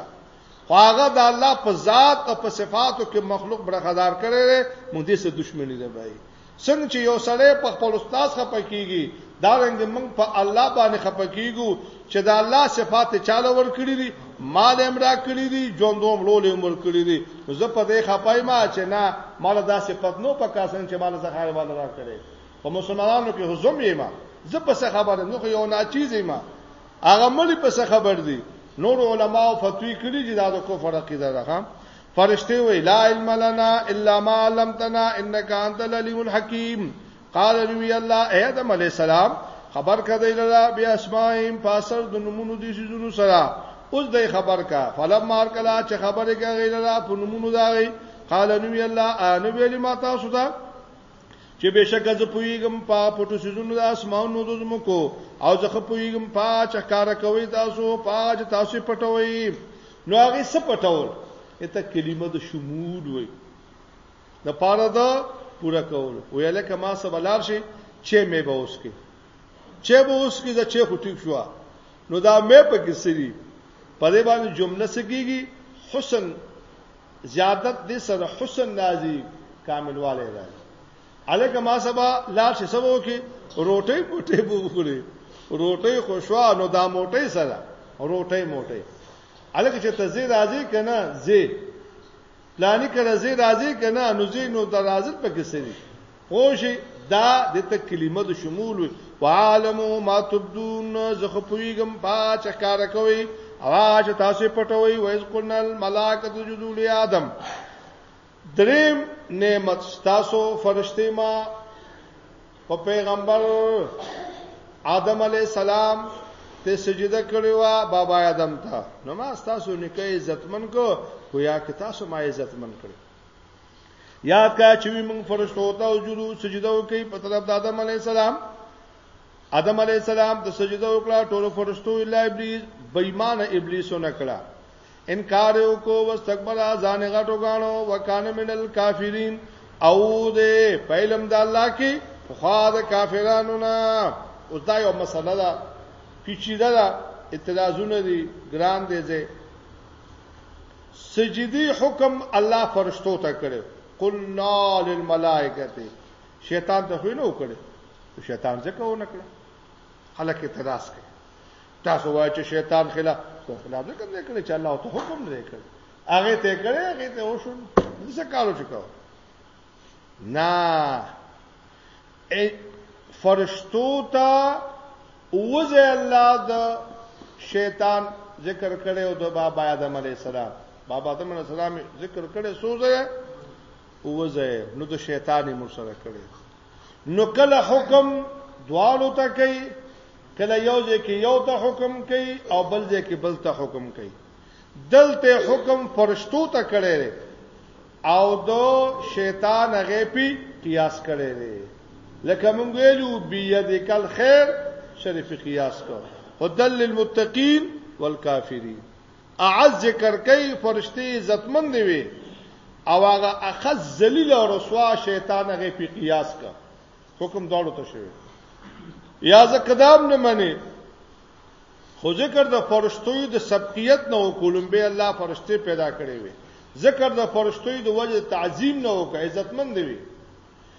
S1: خواغه د الله په ذات او په صفاتو کې مخلوق برخدار کړي مونږ دې سره دښمنی نه بای څنګه چې یو سړی په خپل استاد خپه کیږي دا رنګ موږ په الله باندې خپه کیږو چې دا الله صفات چاله ور کړی دي مال هم را کړی دي ژوندوم لول هم ور کړی دي زه په دې خپای ما چې نه مال دا صفات نو په کاسن چې مال زخه حیوان را کړی په مسلمانانو کې حزم یې ما زه په څه خبر نه خو یو ناچیز ما هغه ملي په څه خبر دي نور علما او فتوی کړی چې دا د کفر عقیده ده فرشتي وی لا علم لنا الا ما علمتنا انك انت العليم الحكيم قال روي الله ادم عليه السلام خبر کړی لرا بیا اسماءهم فاسر د نمونو دي سيزونو سره اوس د خبر کا فلم مار کلا چې خبره کوي لرا په نمونو داغي قال نو الله ان ویل ما تاسو ته چې بشک ز پویګم پا پټو سيزونو د اسمانو د زمکو او زخه پویګم پا چې کار کوي تاسو پاج تاسو پټوي نو هغه څه پټول اته کلمه د شمول وي د پاره دا پورا کول ویل کما سبلار شي چې مې به اوس کې چې به اوس کې چې خو ټیک شو نو دا مې په کې سری په دې باندې جمله سکیږي حسن زیادت دې سره حسن نازي کاملواله راځي الکه ما سبا لار شې سبو کې روټي پټي بوخوري روټي خوشوا نو دا موټي سره روټي موټي الکه چې ته زی راځي کنه زی پلاني کړه زی راځي کنه نو زی نو درازت پکې سری خوشي دا د ته کلمه د شمول وعالمو ما تبدون زه خو پویګم پاچ کار کوي اواز تاسو پټوي وایز کونل ملائکه سجدوا لآدم دریم نعمت ستاسو فرشتي ما په پیغمبر آدم علی السلام ته سجده کړې و بابا آدم ته نو ما تاسو نکه عزتمن کو خو یا که تاسو ما عزتمن کړی یاد کا چې موږ فرشتو ته وجود سجده وکي په طرف د آدم علی السلام ادم علی السلام د سجده وکړه ټول فرشتو الا ابلیس بېمانه ابلیس نه کړه انکار وکړو واستكبر ځان غټو غاڼو وکانه منل کافرین او دې پهلم د الله کې خوا د کافرانو نه اوس دا یو مسله ده پیچیده ده اعتراضونه دي ګران دي زه سجدي حکم الله فرشتو ته کړو قلنا للملائکه شیطان ته خو نه وکړي شیطان ځکه و نه کړ خلک اعتراض کوي تاسو وایئ چې شیطان خلاف خو خلاف ځکه نه کړی چې الله ته حکم نه کړی هغه ته کړی هغه ته وشو څه کارو چکاو نه فرشتو ته اوځه الله د شیطان ذکر کړي او د بابا آدم علی السلام بابا آدم علی السلام ذکر کړي سوځه ووځه نو د شیطان مر سره کړي نو کله حکم دوالو ته کوي کله یو ځکه یو ته حکم کوي او بل ځکه بل ته حکم کوي دلته حکم فرشتو ته کړي او دو شیطان هغه پی قیاس کړي لکه مونږ ویلو بيدک الخير شریف قیاس کو هدل للمتقین والکافرین اعز ذکر کوي فرشتي عزتمن دی وي او هغه اخذ ذلیل او رسوا شیطان هغه په قیاس کا حکم داړو ته شوی یا زکدام نه منی خو ذکر د فرشتو د سبقیت نه او کولمبه الله فرشته پیدا کړی وي ذکر د فرشتو د وجه تعظیم نه او عزتمن دی وي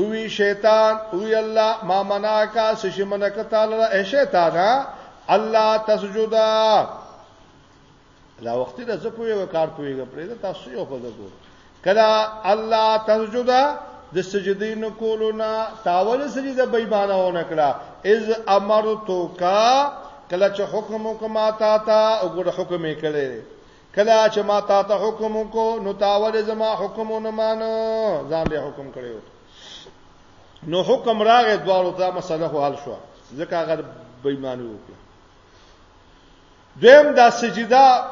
S1: اوی شیطان اوی الله ما منا کا سشی منا کا تعالی اے شیطان الله تسجدا لا وخت د زکو یو کار پویګ پرې دا تاسو یو خو زکو کلا الله تسجدا د سجدی نو کولو نا تاول سجده بې باندې ونه کړه از امرتو کا کلا چې حکم وکما تا تا وګړه حکم یې کړی کله چې ما تا ته حکم کو نو تاول زما حکم نه مان ځان له حکم کړو نو حکم راغې دوالو ته مسله حل شو ځکه هغه بېمانه وکړه دیم دا سجده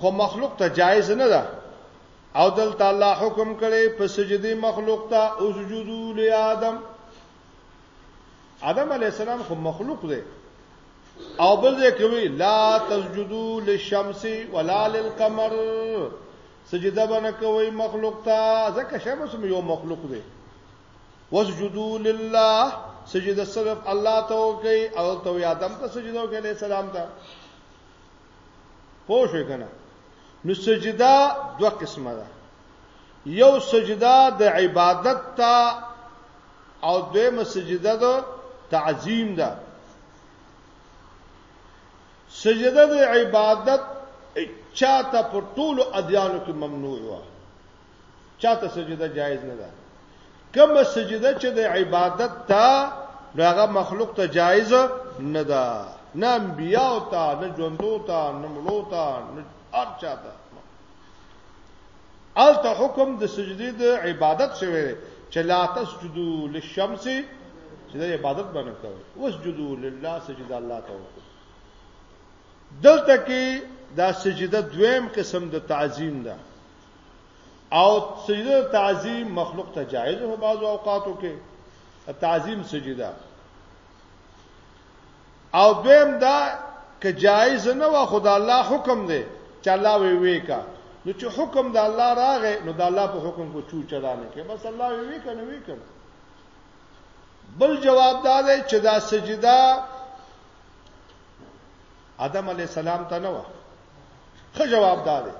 S1: خو مخلوق ته جایز نه ده او دل تعالی حکم کړي په سجدي مخلوق ته اسجدو لآدم آدم علی السلام خو مخلوق دی او بل ځای کوي لا تسجدوا للشمس ولا للقمر سجده باندې کوي مخلوق ته ځکه شمس یو مخلوق دی وسجدوا لله سجده صرف الله ته کوي او تو آدم ته سجده کوي السلام ته پوه شئ کنه نو سجده دوه قسمه ده یو سجده د عبادت ته او دویمه سجده ده تعظیم ده سجده د عبادت چاته په ټولو ادیانو کې ممنوع و چاته سجده جایز نه ده کوم سجده چې د عبادت ته هغه مخلوق ته جایز نه ده نه انبیا او ته نه ژوندو ته نه مړو ته نه هر چاته الته حکم د سجدي د عبادت شوی چې لا تسجدوا للشمس چې د عبادت باندې کوي وسجدوا لله سجد الله ته وکړه دلته کې دا سجده دویم قسم د تعظیم ده او سجده تعظیم مخلوق ته جایز په بعض اوقاتو کې تعظیم سجده او دویم دا که جایز نه و خدای الله حکم دی چې الله وی وی کا نو چې حکم د الله راغې نو د الله په حکم کو چو چرانه کې بس الله وی وی کنه وی کنه بل جواب دا دی چې دا سجده آدم علی السلام ته نه و خو جواب دا دی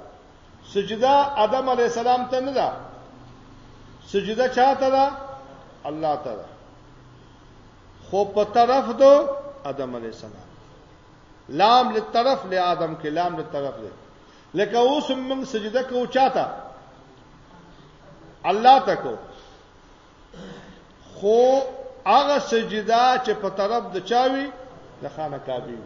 S1: سجده آدم علی السلام ته نه ده سجده چاته ده الله ته ده خو په طرف دو آدم علی السلام لام له طرف له آدم کې لام له طرف له لکه اوس موږ سجده کو چاته الله ته کو خو هغه سجده چې په طرف د چاوي د خانه کعبه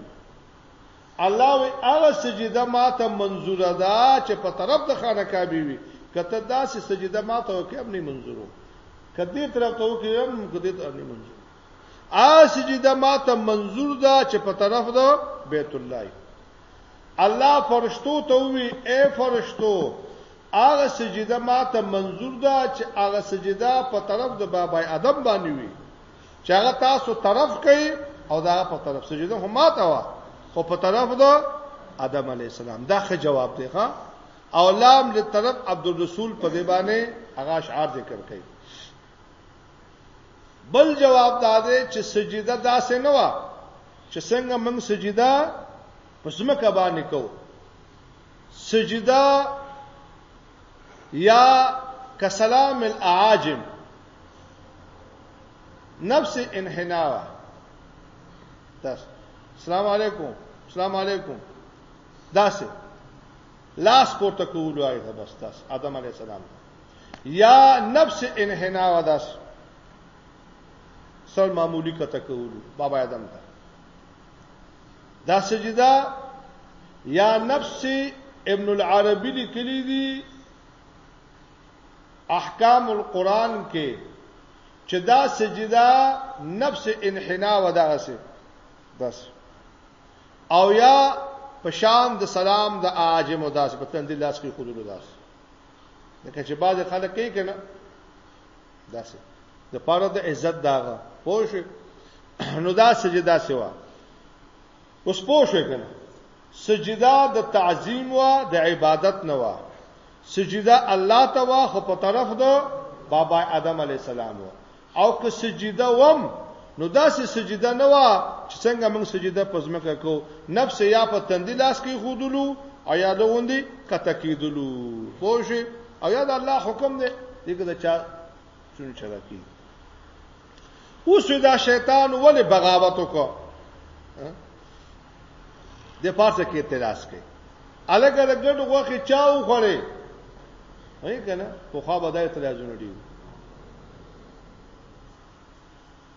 S1: الله وی هغه سجده ماته منظور ده چې په طرف د خانه کعبه وي کته دا چې سجده ماته وکي هم نه منظورو کدی طرف ته وکي هم کدی ته نه منظور ا سجده ماته منظور ده چې په طرف د بیت الله الله فرشتو ته وی اے فرشتو هغه سجده ماته منظور ده چې هغه سجده په طرف د بابای ادم باندې وي چې هغه تاسو طرف کوي او دا په طرف سجده هم ماته وا خو په طرف د ادم علی السلام دا ښه جواب دی ښا او لام له طرف عبد الرسول په دی باندې هغه اشعار ذکر کوي بل جواب دا دی چې سجده داسې نه وا چې څنګه موږ سجده پسمه کا باندې کو سجده یا کسلام الاعاجم نفس انحناوا تاس السلام علیکم السلام علیکم داسې لاس پورته کول وای دا بس تاس ادم علی السلام یا نفس انحناوا داس سر معمولی کته کول بابا ادم ته دا سجده یا نفس ابن العربی لیکلی دی احکام القرآن کې چې دا سجده نفس انحنا و دغه سي بس او یا پشان د سلام د عاجم داس په تند لاس کې خورلو داس لکه چې بعض خلک کوي کنه داسې د پاره د عزت داغه پوه شو نو دا سجدا سوا اوس پوه شو کنه سجدا د تعظیم وا د عبادت نه وا سجدا الله ته وا خو په طرف د بابا آدم علی السلام وا او که سجدا وم نو دا سه سجدا نه وا چې څنګه موږ سجدا پزمکه کو نفس یا په تندی لاس کې خودلو او یا د غوندي کته کیدلو پوه شو او یا دا الله حکم دی دغه د چا چون چلا کی اوس دا شیطان ولې بغاوت وکړ د پاسه کې اعتراض کړي الګ الګ ګډ غوخه چاو خړې هي کنه خو خا بدای اعتراضونه دي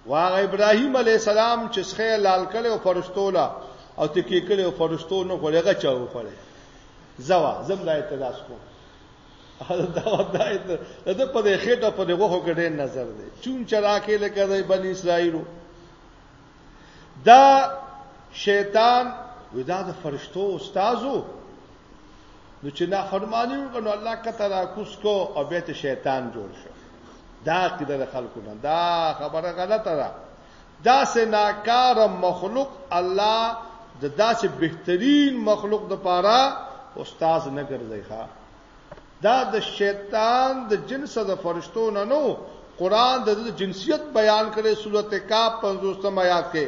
S1: واغه ابراهيم عليه السلام چې څخه لال کړي او فرشتو لا او تکي کړي او فرشتو نو غوړېګه چاو خړې زوا زم لا اعتراض کو دا دا دا په دې خېټه په دې غوخو کې ډېر نظر دی چون چرا کې لکه د بنی اسرائیلو دا شیطان ودا د فرشتو استادو نو چې نافرمانی وکړو الله کته را کوس کو او به ته شیطان جوړ شو دا عقیده د خلکو نه دا خبره غلطه ده دا سناکار مخلوق الله د داسې بهترین مخلوق د پاره استاد نه ګرځي ښا دا د شیطان د جنس د فرشتو نه نو قران د جنسیت بیان کړي سورته کاف 50 آیات کې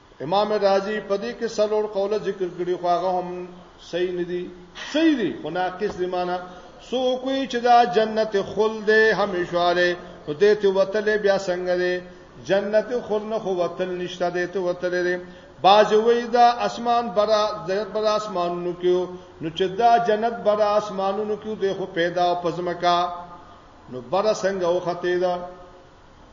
S1: امام رازی په دې کې څلور قوله ذکر کړي خو هغه هم صحیح نه دي صحیح دي خو ناقص دي معنا سو کوی چې دا جنت خلد همیشواله نو دې ته وتل بیا څنګه دي جنت خلد نه خو وتل نشته دې ته وتل دي باز وی دا اسمان برا جنت برا اسمانونو کې نو چې دا جنت برا اسمانونو کې دې خو پیدا او پزمکا نو برا څنګه وخته دا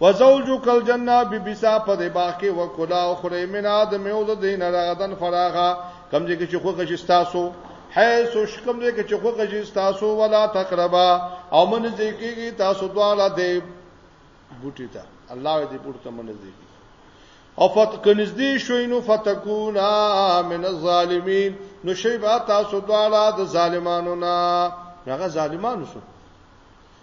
S1: وزوجک الجنه ببسا په دې باغ کې وکلا او خره من ادم او د دین راغدن فراغه کم دې کې چې خوګه چې تاسو حيث شکم دې کې چې خوګه چې تاسو ولا تقربا او من دې کېږي تاسو دواړه دې بوټی ته الله دې پورته من دې او فت کنزدی شوی نو فتکونا من الظالمین نو شی با تاسو دواړه د ظالمانو نه هغه ظالمانو شو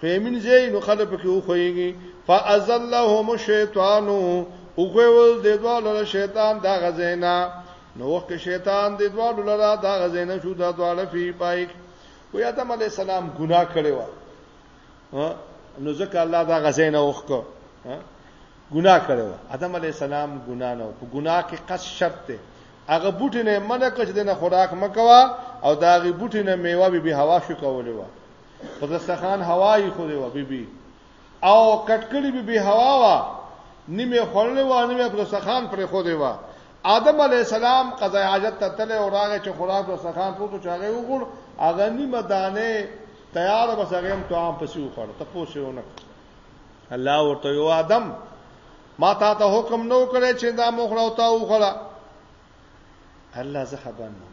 S1: خیمین زی نو خلک پکې وخوېږي فازلهم الشیطان او غوول د دوالو له شیطان دا غزینا نو وخت شیطان د دوالو لرا دا غزینا شو دا دواله فی پایک و آدم علی السلام ګناه کړی و نو ځکه الله دا غزینا وخت ګناه کړو آدم علی السلام ګناه نه په ګناه کې قص شرط دی هغه بوټي نه منه کړ چې د خوراک مکوا او دا غي بوټي نه میوه به هوا شو کولې و په دستخان هوایی خو دی و بی بی او کټکړی بی بی هوا وا نیمه خړلې و نیمه په دستخان پر خو دی و آدم علی السلام قضا حاجت ته تل او راغی چې خوراک په دستخان پروت چې هغه وګړ هغه نیمه دانه تیار بس هغه هم ته عام پسیو خړ ته پوسیونه الله ورته یو آدم ما تا ته حکم نو کړی چې دا مخړه او تا وخړه الله زه خبر نه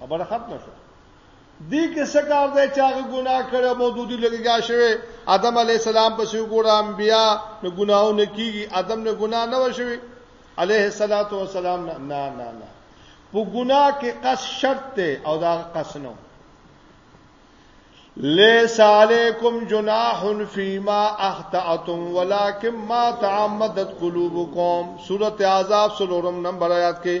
S1: خبره ختم شو دی کې څه کار دی چې هغه ګناه کړو مودودی لګیا شوی آدم علی السلام په سیو ګور انبیا نو ګناو نه کیږي آدم نه ګناه نه وشوي علیه الصلاۃ والسلام نه نه نه نه په ګناه کې قص شرط دی او دا قص نه لیس علیکم جناح فیما اخطأتم ولکن ما تعمدت قلوبکم سورۃ اعذاب سلورم نمبر آیات کې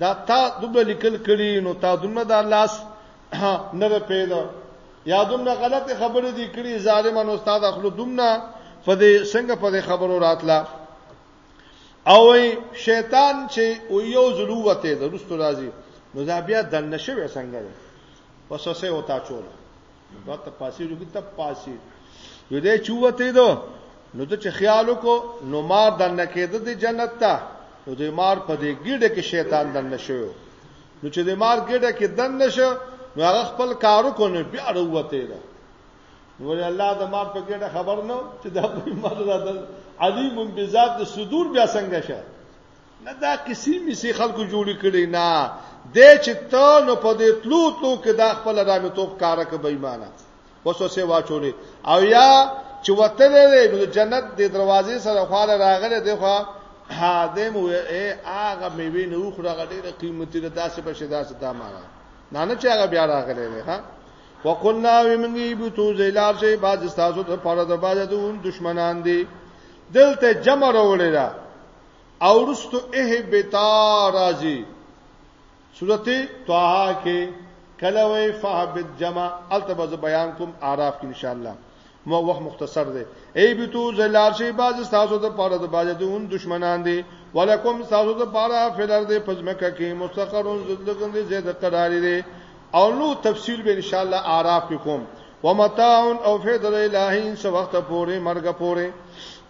S1: دا تا دومره لیکل کړي نو تا دومره دا لاس نه پیدا یا دومره غلطه خبره دي کړي ظالمانو استاد اخلو دومره په دې څنګه په دې خبرو راتلا او شیطان چې او یو زلو وته د رستو راځي نو دا بیا دنه شوی څنګه ده وسوسه وتا چول دا تفاسیر کې تفاسیر یو دې چوته دو نو ته چې خیال وکړو نو مار دنه کېده د جنت ته نو د مار په دې ګډه کې شیطان دنه شو نو چې د مار ګډه کې دنه شو نو هغه خپل کارو کو نه بیا وروته ده نو الله د مار په ګډه خبر نو چې دا په مدد علیم بذات صدور بیا څنګه شه نه دا کسی مسی خلکو جوړی کړی نه دې چې ته نو په دې تلو تلو کې دا خپل رامې توپ کارا کې بېمانه وسوسه واچولې او یا چې وته دې نو جنت دې دروازې سره خواله راغله دې خو ها دې مو اے هغه مې وینو خو هغه ډېره قیمتي ده داسې په شدا ستا معنا نه نه چې هغه بیا راغله نه ها وقلنا ومنګي بتو زلار شي باز استاسو ته پاره د باز دوم دشمنان دي دلته جمع راولې ده او رستو اهبتا راځي سورته طه کې کله وې فهبت جمع التبز بیان کوم اعراف کې ان شاء الله مو وخت مختصر دی ای بتو زلال شی باز تاسو ته پاره د باز دون دشمنان دي ولکم تاسو ته پاره فلر دي پزمکه کې مستقرون زدګند زید قرار دي او نو تفصیل به ان شاء الله اعراف کې کوم ومتاع او فدر الہین سو وخت پورې مرګ پورې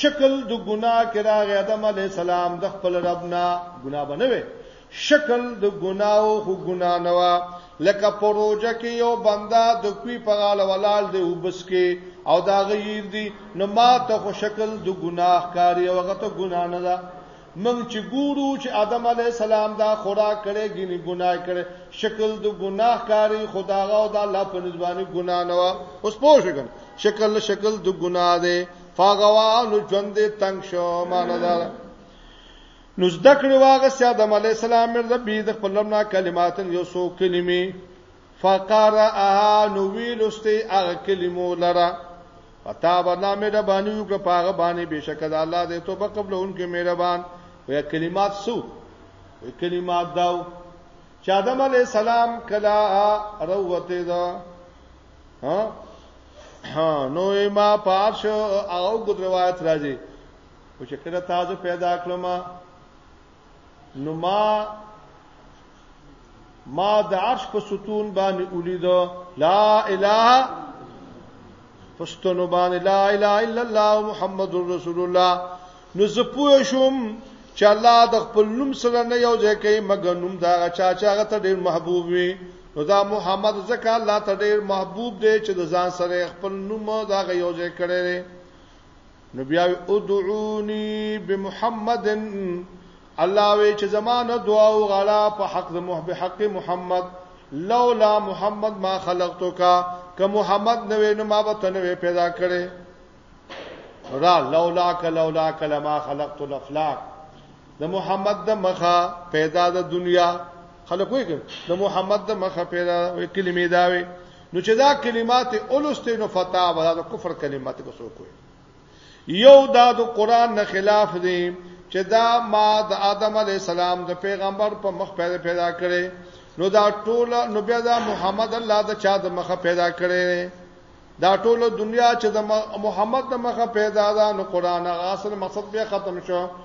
S1: شکل د ګناه کې راغی آدم علیه السلام د خپل رب نه ګناه بنوي شکل د ګناو خو ګنا نه وا لکه پروژه کې یو بندا د کوی په غاله ولال دی وبس کې او دا غیر دی نو ما ته خو شکل د ګناه کاری او غته ګنا نه ده موږ چې ګورو چې آدم علی السلام دا خوراک کړي ګینه ګناه کړي شکل د ګناه کاری خداغه او د الله په نسبانه ګناه نه و اوس پوه شګن شکل شکل د ګناه دی فغوا نو ژوند تنگ شو ماندار نو ذکر واغ سي آدم علی السلام ربي د خپل ربنا کلماتن یو سو کلمې فقرأها نو ویلوستی هغه کلمو لره فتاب الله مهرباني وکړه په هغه باندې بشک د الله دې توبه قبل اونکه مهربان وې کلمات سو وې کلمات داو چې آدم علی السلام کلا روته دا ها نو ما پارش او ګد روایت راځي او چې کله تاسو پیدا کړم نو ما ما د عرش په ستون باندې ولید لا اله پښتنو باندې لا اله الا الله محمد رسول الله نو زه پوه شوم چې الله د خپل نوم سره نه یو ځای کوي مګر نوم دا چا چا ته ډیر محبوب وي نو دا محمد ځکه الله ته ډیر محبوب دی چې د ځان سره خپل نوم دا یو ځای کړی نو بیا ادعونی بمحمد الله وی چې زمانه دعا او غلا په حق د محب حق محمد لولا محمد ما خلقتو کا که محمد نه وینو ما به تنه پیدا کړي را لولا ک لولا کلمہ خلقت الافلاق د محمد د مخه پیدا د دنیا خلک وایي د محمد د مخه پیدا وې کلمې دا وي نو چې دا کلمات اولسته نو فتا ولا د کفر کلمات کو سو کوي یو دا د قران نه خلاف دی چې دا ما د آدم علی السلام د پیغمبر په مخ پیدا پیدا کړي نو دا ټول نو بیا دا محمد الله د چا د مخه پیدا کړي دا ټول دنیا چې د محمد د مخه پیدا ده نو قران غاصل مقصد بیا ختم شو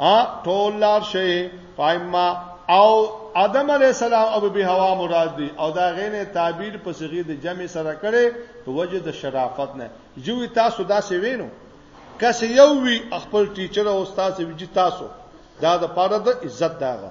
S1: ا ټول لار شي فایما او ادم علی السلام او به هوا مراد دي او دا غینه تعبیر په صيغه د جمع سره کړي په وجه د شرافت نه جوړي تاسو دا سی وینو کس یو وی خپل ټیچر او استاد وی جی تاسو دا د پاره د عزت داغه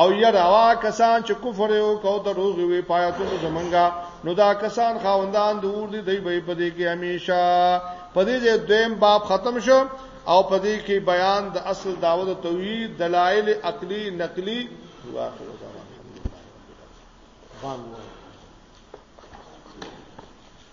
S1: او یرا کسان چې کفر یو کو دروغ وی پایتونو زمنګا نو دا کسان خاوندان د اور دی دی به پدې کې همیشه پدې دې دویم باب ختم شو او پدې کې بیان د اصل داوود توحید دلایل عقلی نقلی واخر زمان الحمدلله